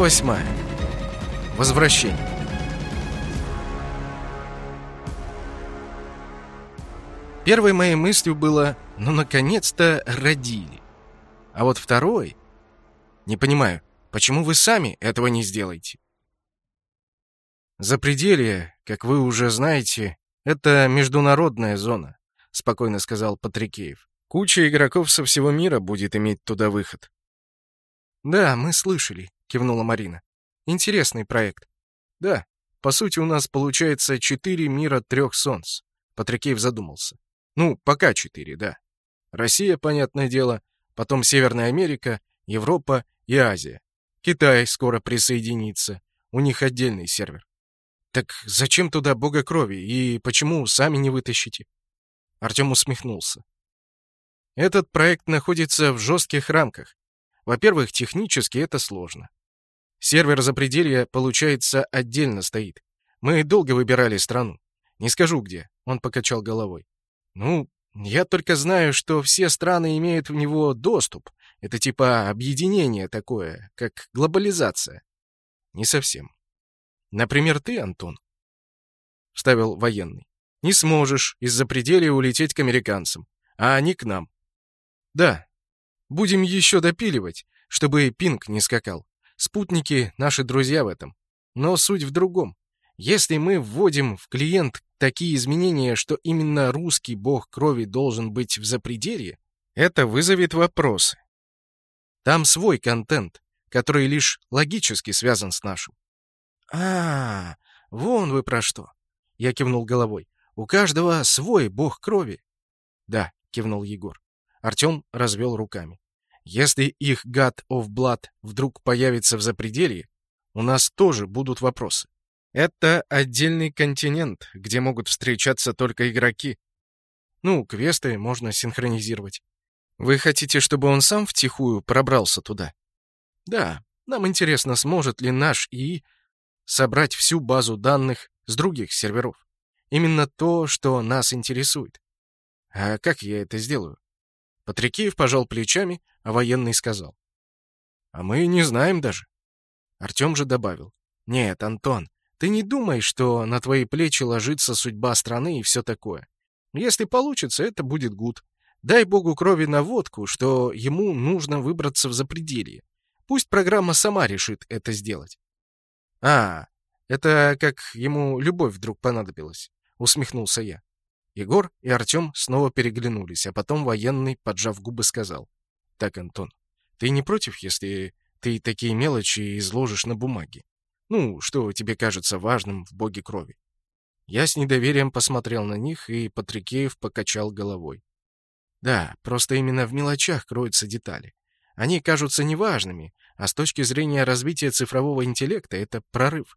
Восьмая. Возвращение. Первой моей мыслью было «ну, наконец-то родили». А вот второй... Не понимаю, почему вы сами этого не сделаете? Запределье, как вы уже знаете, это международная зона, спокойно сказал Патрикеев. Куча игроков со всего мира будет иметь туда выход. Да, мы слышали, кивнула Марина. Интересный проект. Да, по сути у нас получается четыре мира трех солнц. Патрикеев задумался. Ну, пока четыре, да. Россия, понятное дело, потом Северная Америка, Европа и Азия. Китай скоро присоединится. У них отдельный сервер. Так зачем туда бога крови и почему сами не вытащите? Артем усмехнулся. Этот проект находится в жестких рамках. Во-первых, технически это сложно. Сервер запределья, получается, отдельно стоит. Мы долго выбирали страну. Не скажу где. Он покачал головой. Ну, я только знаю, что все страны имеют в него доступ. Это типа объединение такое, как глобализация. Не совсем. Например, ты, Антон, — вставил военный, — не сможешь из-за пределия улететь к американцам, а они к нам. Да, будем еще допиливать, чтобы пинг не скакал. Спутники — наши друзья в этом. Но суть в другом. Если мы вводим в клиент такие изменения, что именно русский бог крови должен быть в запределье, это вызовет вопросы. Там свой контент, который лишь логически связан с нашим. А, -а, -а вон вы про что. Я кивнул головой. У каждого свой бог крови. Да, кивнул Егор. Артем развел руками. Если их God of Blood вдруг появится в запределье, у нас тоже будут вопросы. Это отдельный континент, где могут встречаться только игроки. Ну, квесты можно синхронизировать. Вы хотите, чтобы он сам втихую пробрался туда? Да, нам интересно, сможет ли наш ИИ собрать всю базу данных с других серверов. Именно то, что нас интересует. А как я это сделаю? Патрикеев пожал плечами, а военный сказал. А мы не знаем даже. Артем же добавил. Нет, Антон, ты не думай, что на твои плечи ложится судьба страны и все такое. Если получится, это будет гуд. Дай богу крови на водку, что ему нужно выбраться в запределье. Пусть программа сама решит это сделать. А, это как ему любовь вдруг понадобилась, усмехнулся я. Егор и Артем снова переглянулись, а потом военный, поджав губы, сказал. Так, Антон, ты не против, если ты такие мелочи изложишь на бумаге? Ну, что тебе кажется важным в боге крови. Я с недоверием посмотрел на них, и Патрикеев покачал головой. Да, просто именно в мелочах кроются детали. Они кажутся неважными, а с точки зрения развития цифрового интеллекта это прорыв.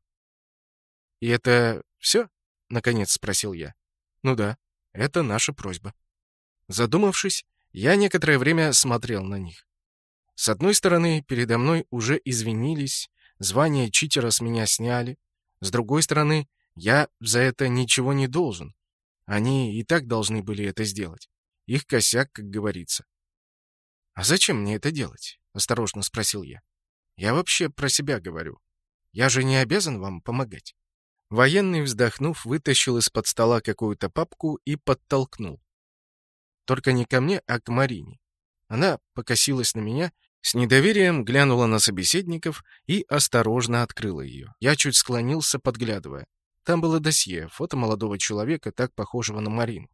«И это все?» — наконец спросил я. «Ну да, это наша просьба». Задумавшись, я некоторое время смотрел на них. С одной стороны, передо мной уже извинились, Звание читера с меня сняли. С другой стороны, я за это ничего не должен. Они и так должны были это сделать. Их косяк, как говорится. «А зачем мне это делать?» — осторожно спросил я. «Я вообще про себя говорю. Я же не обязан вам помогать». Военный, вздохнув, вытащил из-под стола какую-то папку и подтолкнул. Только не ко мне, а к Марине. Она покосилась на меня с недоверием глянула на собеседников и осторожно открыла ее. Я чуть склонился, подглядывая. Там было досье, фото молодого человека, так похожего на Марину.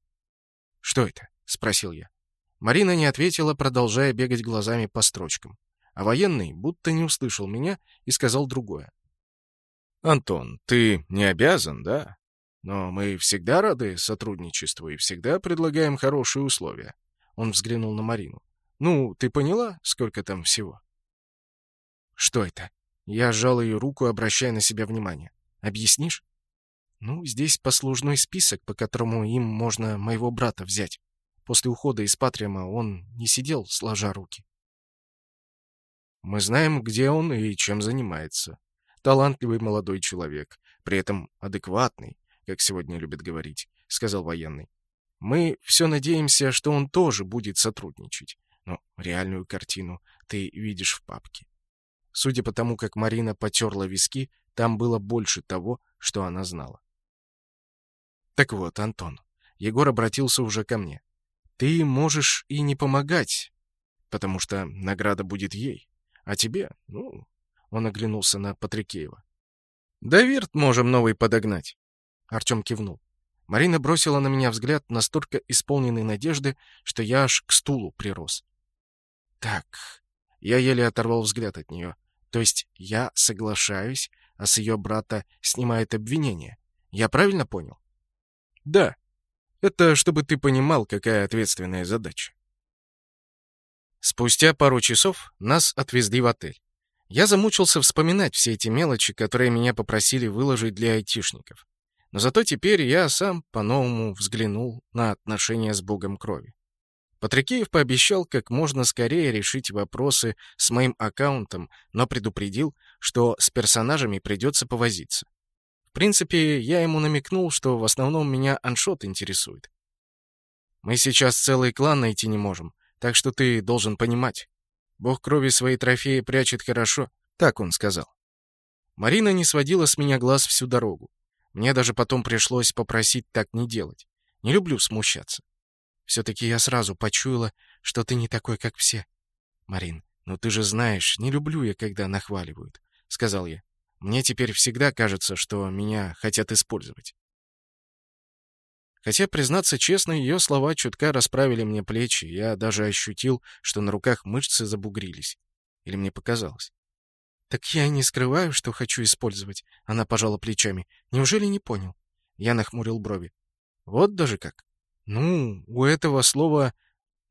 «Что это?» — спросил я. Марина не ответила, продолжая бегать глазами по строчкам. А военный будто не услышал меня и сказал другое. «Антон, ты не обязан, да? Но мы всегда рады сотрудничеству и всегда предлагаем хорошие условия». Он взглянул на Марину. Ну, ты поняла, сколько там всего? Что это? Я сжал ее руку, обращая на себя внимание. Объяснишь? Ну, здесь послужной список, по которому им можно моего брата взять. После ухода из Патриама он не сидел, сложа руки. Мы знаем, где он и чем занимается. Талантливый молодой человек, при этом адекватный, как сегодня любят говорить, сказал военный. Мы все надеемся, что он тоже будет сотрудничать но реальную картину ты видишь в папке. Судя по тому, как Марина потерла виски, там было больше того, что она знала. Так вот, Антон, Егор обратился уже ко мне. Ты можешь и не помогать, потому что награда будет ей. А тебе, ну, он оглянулся на Патрикеева. Да вирт можем новый подогнать. Артем кивнул. Марина бросила на меня взгляд, настолько исполненный надежды, что я аж к стулу прирос. Так, я еле оторвал взгляд от нее. То есть я соглашаюсь, а с ее брата снимает обвинение. Я правильно понял? Да. Это чтобы ты понимал, какая ответственная задача. Спустя пару часов нас отвезли в отель. Я замучился вспоминать все эти мелочи, которые меня попросили выложить для айтишников. Но зато теперь я сам по-новому взглянул на отношения с богом крови. Патрикеев пообещал как можно скорее решить вопросы с моим аккаунтом, но предупредил, что с персонажами придется повозиться. В принципе, я ему намекнул, что в основном меня аншот интересует. Мы сейчас целый клан найти не можем, так что ты должен понимать. Бог крови свои трофеи прячет хорошо, так он сказал. Марина не сводила с меня глаз всю дорогу. Мне даже потом пришлось попросить так не делать. Не люблю смущаться. Все-таки я сразу почуяла, что ты не такой, как все. Марин, ну ты же знаешь, не люблю я, когда нахваливают, — сказал я. Мне теперь всегда кажется, что меня хотят использовать. Хотя, признаться честно, ее слова чутка расправили мне плечи, я даже ощутил, что на руках мышцы забугрились. Или мне показалось. «Так я и не скрываю, что хочу использовать», — она пожала плечами. «Неужели не понял?» Я нахмурил брови. «Вот даже как. Ну, у этого слова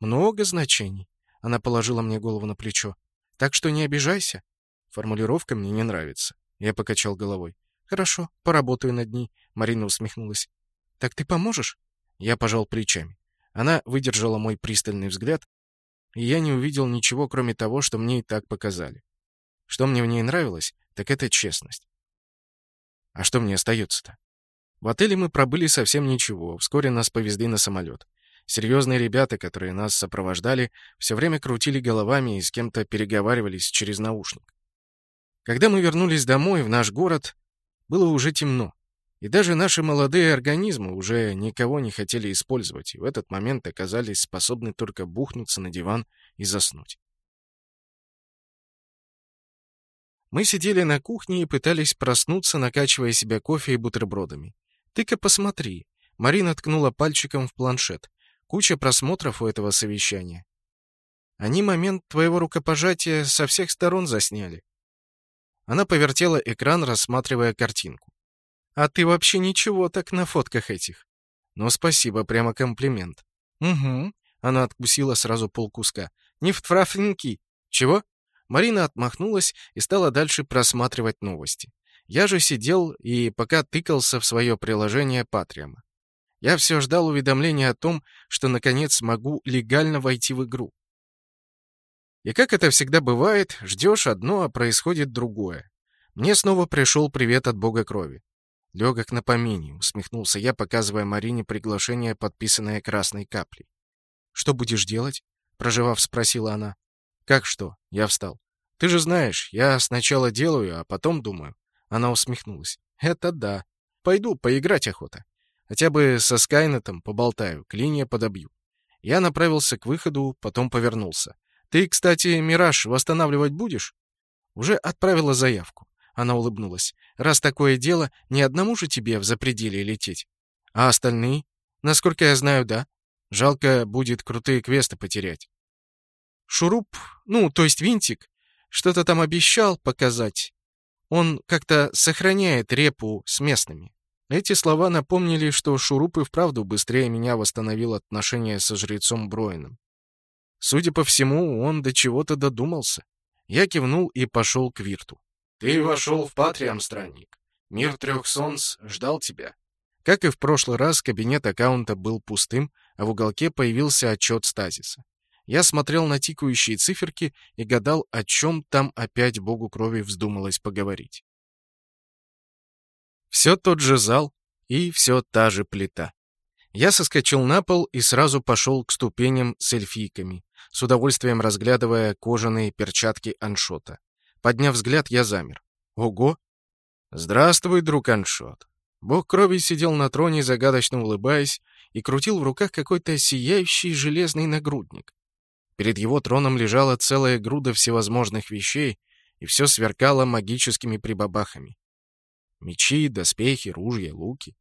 много значений». Она положила мне голову на плечо. «Так что не обижайся». Формулировка мне не нравится. Я покачал головой. «Хорошо, поработаю над ней», — Марина усмехнулась. «Так ты поможешь?» Я пожал плечами. Она выдержала мой пристальный взгляд, и я не увидел ничего, кроме того, что мне и так показали. Что мне в ней нравилось, так это честность. А что мне остается-то? В отеле мы пробыли совсем ничего, вскоре нас повезли на самолет. Серьезные ребята, которые нас сопровождали, все время крутили головами и с кем-то переговаривались через наушник. Когда мы вернулись домой, в наш город, было уже темно. И даже наши молодые организмы уже никого не хотели использовать, и в этот момент оказались способны только бухнуться на диван и заснуть. Мы сидели на кухне и пытались проснуться, накачивая себя кофе и бутербродами. «Ты-ка посмотри!» Марина ткнула пальчиком в планшет. Куча просмотров у этого совещания. Они момент твоего рукопожатия со всех сторон засняли. Она повертела экран, рассматривая картинку. А ты вообще ничего так на фотках этих. Ну, спасибо, прямо комплимент. Угу. Она откусила сразу полкуска. Не в трафники. Чего? Марина отмахнулась и стала дальше просматривать новости. Я же сидел и пока тыкался в свое приложение Патриама. Я все ждал уведомления о том, что наконец смогу легально войти в игру. И как это всегда бывает, ждешь одно, а происходит другое. Мне снова пришел привет от бога крови. Легок на помине, усмехнулся я, показывая Марине приглашение, подписанное красной каплей. «Что будешь делать?» — проживав, спросила она. «Как что?» — я встал. «Ты же знаешь, я сначала делаю, а потом думаю». Она усмехнулась. «Это да. Пойду, поиграть охота. Хотя бы со Скайнетом поболтаю, клинья подобью». Я направился к выходу, потом повернулся. «Ты, кстати, Мираж восстанавливать будешь?» «Уже отправила заявку. Она улыбнулась. «Раз такое дело, ни одному же тебе в запределе лететь. А остальные? Насколько я знаю, да. Жалко будет крутые квесты потерять». Шуруп, ну, то есть винтик, что-то там обещал показать. Он как-то сохраняет репу с местными. Эти слова напомнили, что Шуруп и вправду быстрее меня восстановил отношения со жрецом Броином. Судя по всему, он до чего-то додумался. Я кивнул и пошел к Вирту. Ты вошел в Патриам, странник. Мир трех солнц ждал тебя. Как и в прошлый раз, кабинет аккаунта был пустым, а в уголке появился отчет стазиса. Я смотрел на тикающие циферки и гадал, о чем там опять богу крови вздумалось поговорить. Все тот же зал и все та же плита. Я соскочил на пол и сразу пошел к ступеням с эльфийками, с удовольствием разглядывая кожаные перчатки аншота. Подняв взгляд, я замер. Ого! Здравствуй, друг Аншот. Бог крови сидел на троне, загадочно улыбаясь, и крутил в руках какой-то сияющий железный нагрудник. Перед его троном лежала целая груда всевозможных вещей, и все сверкало магическими прибабахами. Мечи, доспехи, ружья, луки.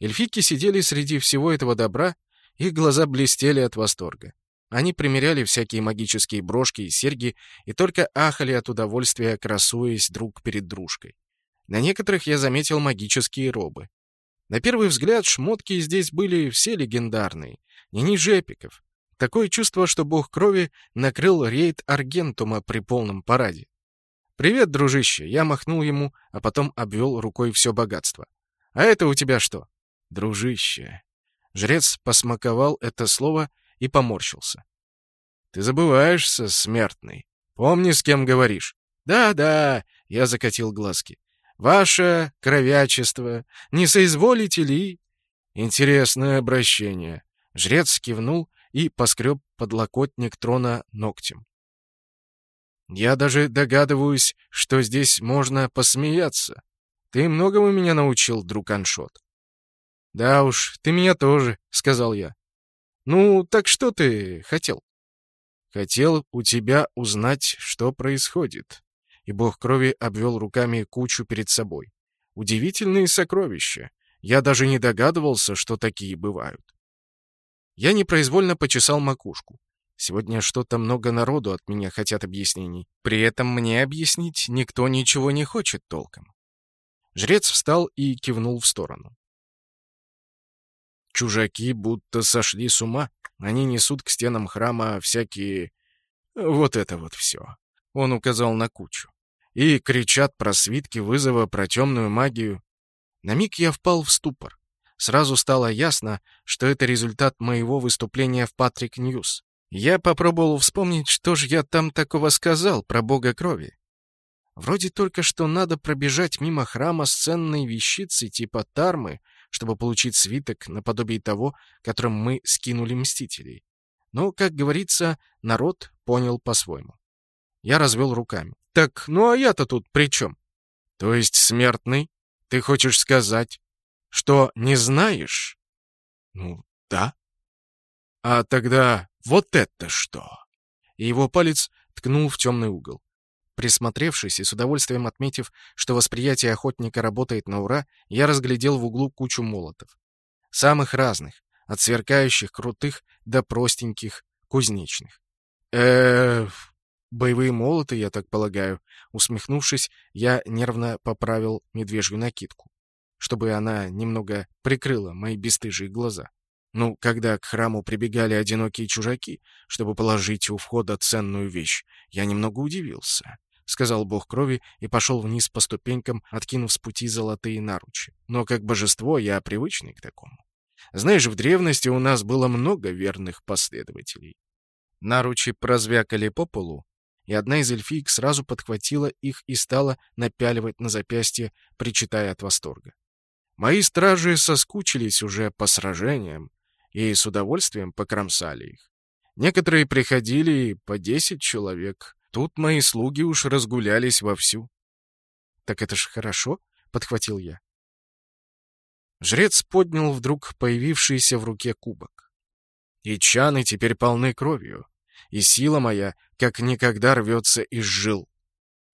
Эльфики сидели среди всего этого добра, их глаза блестели от восторга. Они примеряли всякие магические брошки и серьги и только ахали от удовольствия, красуясь друг перед дружкой. На некоторых я заметил магические робы. На первый взгляд шмотки здесь были все легендарные, не ниже эпиков. Такое чувство, что бог крови накрыл рейд Аргентума при полном параде. «Привет, дружище!» Я махнул ему, а потом обвел рукой все богатство. «А это у тебя что?» «Дружище!» Жрец посмаковал это слово и поморщился. «Ты забываешься, смертный. Помни, с кем говоришь». «Да-да», — я закатил глазки. «Ваше кровячество, не соизволите ли?» «Интересное обращение». Жрец кивнул и поскреб подлокотник трона ногтем. «Я даже догадываюсь, что здесь можно посмеяться. Ты многому меня научил, друг Аншот». «Да уж, ты меня тоже», — сказал я. «Ну, так что ты хотел?» «Хотел у тебя узнать, что происходит». И бог крови обвел руками кучу перед собой. «Удивительные сокровища. Я даже не догадывался, что такие бывают». Я непроизвольно почесал макушку. Сегодня что-то много народу от меня хотят объяснений. При этом мне объяснить никто ничего не хочет толком. Жрец встал и кивнул в сторону. Чужаки будто сошли с ума. Они несут к стенам храма всякие... Вот это вот все. Он указал на кучу. И кричат про свитки вызова, про темную магию. На миг я впал в ступор. Сразу стало ясно, что это результат моего выступления в Патрик Ньюс. Я попробовал вспомнить, что же я там такого сказал про бога крови. Вроде только что надо пробежать мимо храма с ценной вещицей типа тармы, чтобы получить свиток наподобие того, которым мы скинули Мстителей. Но, как говорится, народ понял по-своему. Я развел руками. «Так, ну а я-то тут при чем?» «То есть смертный? Ты хочешь сказать, что не знаешь? Ну, да. А тогда вот это что? И его палец ткнул в темный угол. Присмотревшись и с удовольствием отметив, что восприятие охотника работает на ура, я разглядел в углу кучу молотов. Самых разных, от сверкающих крутых до простеньких кузнечных. э боевые молоты, я так полагаю. Усмехнувшись, я нервно поправил медвежью накидку чтобы она немного прикрыла мои бесстыжие глаза. Ну, когда к храму прибегали одинокие чужаки, чтобы положить у входа ценную вещь, я немного удивился, — сказал бог крови и пошел вниз по ступенькам, откинув с пути золотые наручи. Но как божество я привычный к такому. Знаешь, в древности у нас было много верных последователей. Наручи прозвякали по полу, и одна из эльфиек сразу подхватила их и стала напяливать на запястье, причитая от восторга. Мои стражи соскучились уже по сражениям и с удовольствием покромсали их. Некоторые приходили по десять человек. Тут мои слуги уж разгулялись вовсю. «Так это ж хорошо», — подхватил я. Жрец поднял вдруг появившийся в руке кубок. И чаны теперь полны кровью, и сила моя как никогда рвется из жил.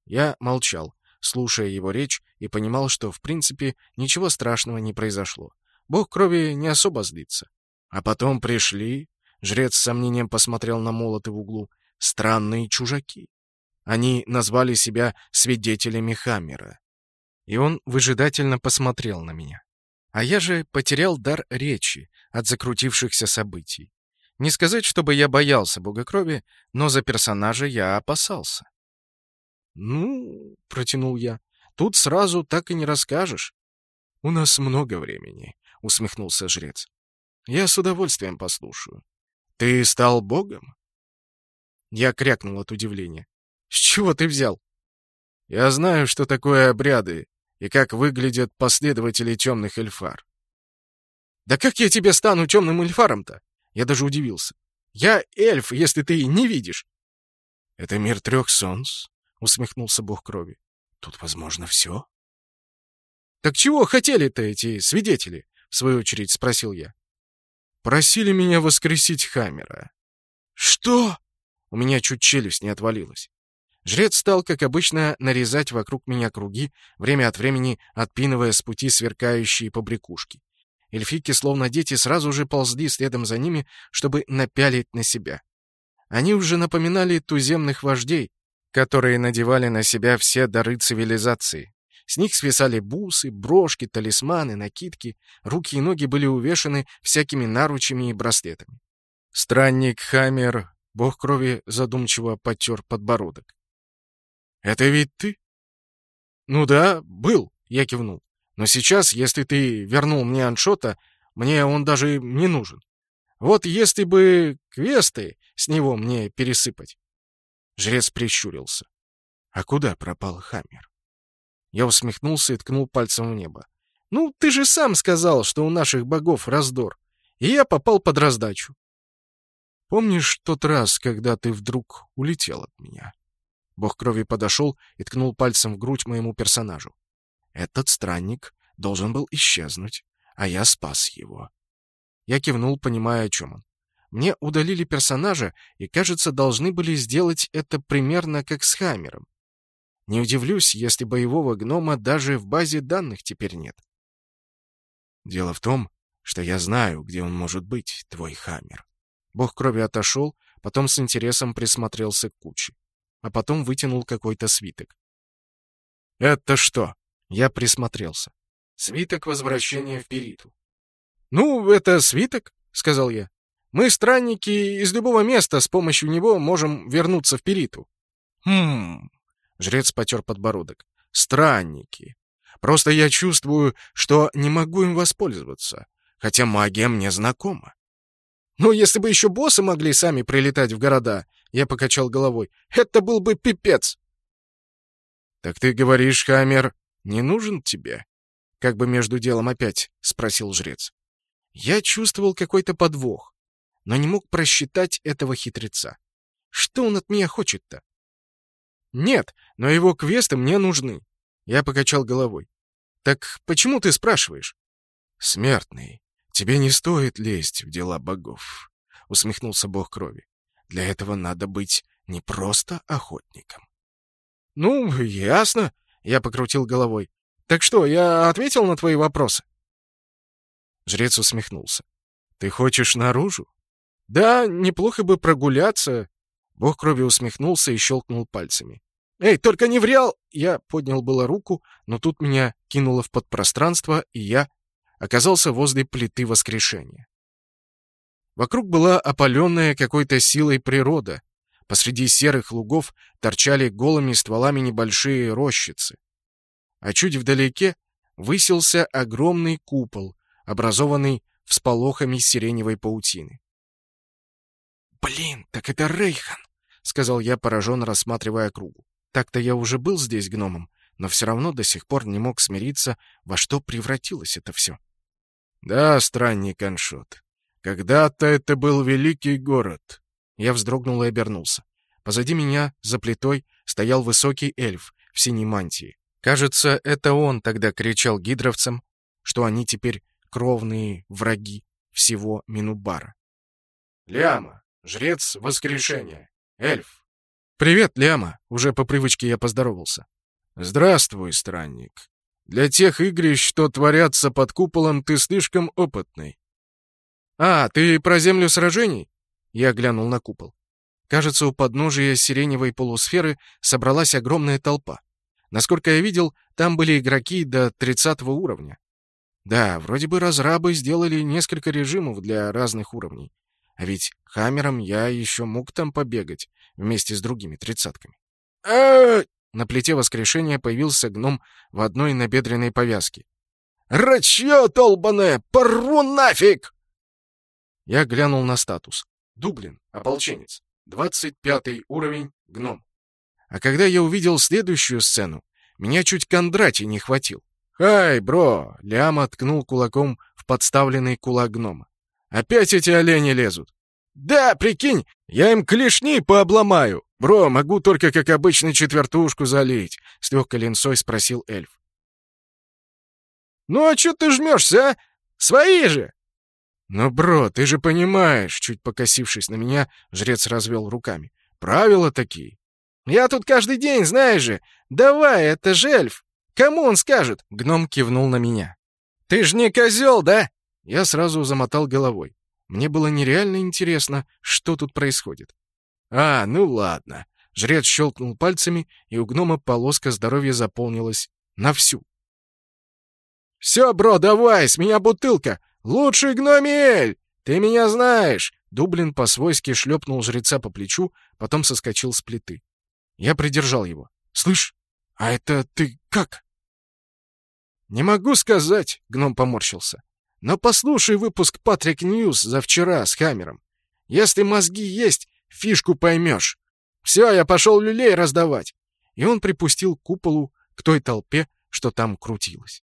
Я молчал, слушая его речь, и понимал, что, в принципе, ничего страшного не произошло. Бог крови не особо злится. А потом пришли, жрец с сомнением посмотрел на молоты в углу, странные чужаки. Они назвали себя свидетелями Хаммера. И он выжидательно посмотрел на меня. А я же потерял дар речи от закрутившихся событий. Не сказать, чтобы я боялся бога крови, но за персонажа я опасался. «Ну, — протянул я, — тут сразу так и не расскажешь». «У нас много времени», — усмехнулся жрец. «Я с удовольствием послушаю. Ты стал богом?» Я крякнул от удивления. «С чего ты взял?» «Я знаю, что такое обряды и как выглядят последователи темных эльфар». «Да как я тебе стану темным эльфаром-то?» Я даже удивился. «Я эльф, если ты не видишь». «Это мир трех солнц», усмехнулся бог крови. Тут возможно все. Так чего хотели-то эти свидетели? В свою очередь спросил я. Просили меня воскресить Хаммера. Что? У меня чуть челюсть не отвалилась. Жрец стал, как обычно, нарезать вокруг меня круги, время от времени отпинывая с пути сверкающие побрякушки. Эльфики, словно дети, сразу же ползли следом за ними, чтобы напялить на себя. Они уже напоминали туземных вождей, которые надевали на себя все дары цивилизации. С них свисали бусы, брошки, талисманы, накидки, руки и ноги были увешаны всякими наручами и браслетами. Странник Хаммер, бог крови, задумчиво потер подбородок. «Это ведь ты?» «Ну да, был», — я кивнул. «Но сейчас, если ты вернул мне аншота, мне он даже не нужен. Вот если бы квесты с него мне пересыпать». Жрец прищурился. «А куда пропал Хаммер?» Я усмехнулся и ткнул пальцем в небо. «Ну, ты же сам сказал, что у наших богов раздор, и я попал под раздачу». «Помнишь тот раз, когда ты вдруг улетел от меня?» Бог крови подошел и ткнул пальцем в грудь моему персонажу. Этот странник должен был исчезнуть, а я спас его. Я кивнул, понимая, о чем он. Мне удалили персонажа, и, кажется, должны были сделать это примерно как с Хаммером. Не удивлюсь, если боевого гнома даже в базе данных теперь нет. Дело в том, что я знаю, где он может быть, твой Хаммер. Бог крови отошел, потом с интересом присмотрелся к куче а потом вытянул какой-то свиток. «Это что?» Я присмотрелся. «Свиток возвращения в Периту». «Ну, это свиток», — сказал я. «Мы, странники, из любого места с помощью него можем вернуться в Периту». «Хм...» — жрец потер подбородок. «Странники. Просто я чувствую, что не могу им воспользоваться, хотя магия мне знакома». «Ну, если бы еще боссы могли сами прилетать в города, я покачал головой. «Это был бы пипец!» «Так ты говоришь, Хаммер, не нужен тебе?» Как бы между делом опять спросил жрец. Я чувствовал какой-то подвох, но не мог просчитать этого хитреца. Что он от меня хочет-то? «Нет, но его квесты мне нужны». Я покачал головой. «Так почему ты спрашиваешь?» «Смертный, тебе не стоит лезть в дела богов», — усмехнулся бог крови. Для этого надо быть не просто охотником. «Ну, ясно», — я покрутил головой. «Так что, я ответил на твои вопросы?» Жрец усмехнулся. «Ты хочешь наружу?» «Да, неплохо бы прогуляться». Бог крови усмехнулся и щелкнул пальцами. «Эй, только не врял!» Я поднял было руку, но тут меня кинуло в подпространство, и я оказался возле плиты воскрешения. Вокруг была опаленная какой-то силой природа. Посреди серых лугов торчали голыми стволами небольшие рощицы. А чуть вдалеке высился огромный купол, образованный всполохами сиреневой паутины. «Блин, так это Рейхан!» — сказал я, пораженно рассматривая кругу. Так-то я уже был здесь гномом, но все равно до сих пор не мог смириться, во что превратилось это все. «Да, странник Аншот, когда-то это был великий город. Я вздрогнул и обернулся. Позади меня, за плитой, стоял высокий эльф в синей мантии. Кажется, это он тогда кричал гидровцам, что они теперь кровные враги всего Минубара. «Ляма, жрец воскрешения, эльф». «Привет, Ляма!» — уже по привычке я поздоровался. «Здравствуй, странник. Для тех игрищ, что творятся под куполом, ты слишком опытный. «А, ты про землю сражений?» Я глянул на купол. Кажется, у подножия сиреневой полусферы собралась огромная толпа. Насколько я видел, там были игроки до 30 уровня. Да, вроде бы разрабы сделали несколько режимов для разных уровней. А ведь хаммером я еще мог там побегать вместе с другими тридцатками. На плите воскрешения появился гном в одной набедренной повязке. «Рачье толбаное! Порву нафиг!» Я глянул на статус. Дублин, ополченец. 25 уровень, гном. А когда я увидел следующую сцену, меня чуть Кондратий не хватил. «Хай, бро!» — Ляма ткнул кулаком в подставленный кулак гнома. «Опять эти олени лезут!» «Да, прикинь, я им клешни пообломаю!» «Бро, могу только как обычно четвертушку залить», — с легкой линцой спросил эльф. «Ну а чё ты жмешься, а? Свои же!» «Ну, бро, ты же понимаешь», — чуть покосившись на меня, жрец развел руками. «Правила такие». «Я тут каждый день, знаешь же. Давай, это же эльф. Кому он скажет?» Гном кивнул на меня. «Ты ж не козел, да?» Я сразу замотал головой. Мне было нереально интересно, что тут происходит. «А, ну ладно». Жрец щелкнул пальцами, и у гнома полоска здоровья заполнилась на всю. «Все, бро, давай, с меня бутылка! Лучший гномель! Ты меня знаешь!» Дублин по-свойски шлепнул жреца по плечу, потом соскочил с плиты. Я придержал его. «Слышь, а это ты как?» «Не могу сказать», — гном поморщился. «Но послушай выпуск Патрик Ньюс за вчера с Хаммером. Если мозги есть, фишку поймешь. Все, я пошел люлей раздавать». И он припустил к куполу, к той толпе, что там крутилась.